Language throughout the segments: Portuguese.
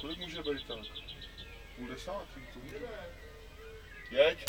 Kolik může být tak? 50, to může Jeď.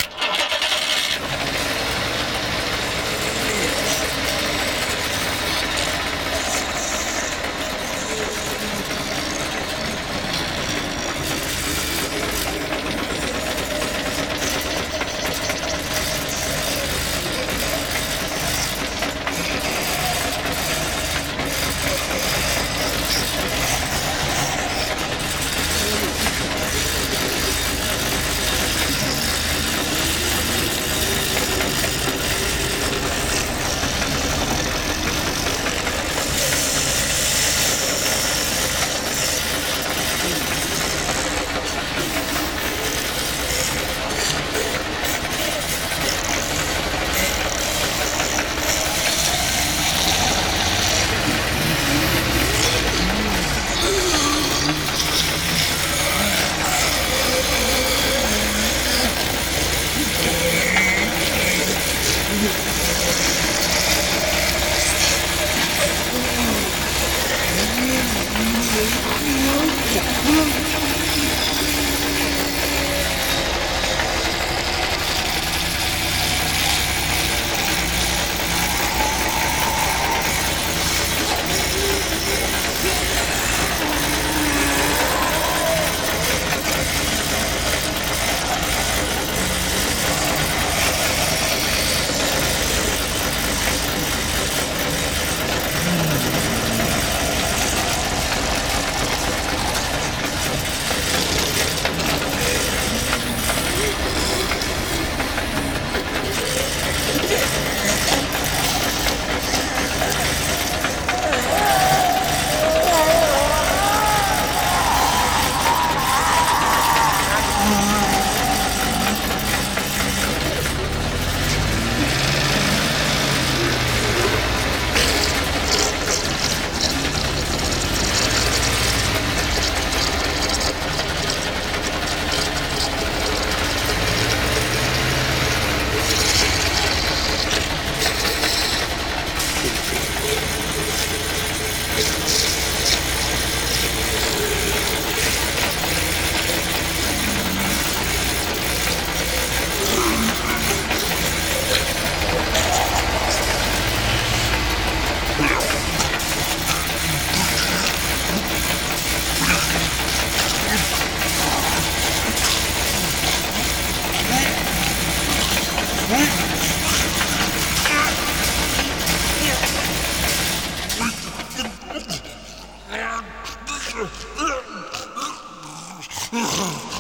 Ugh.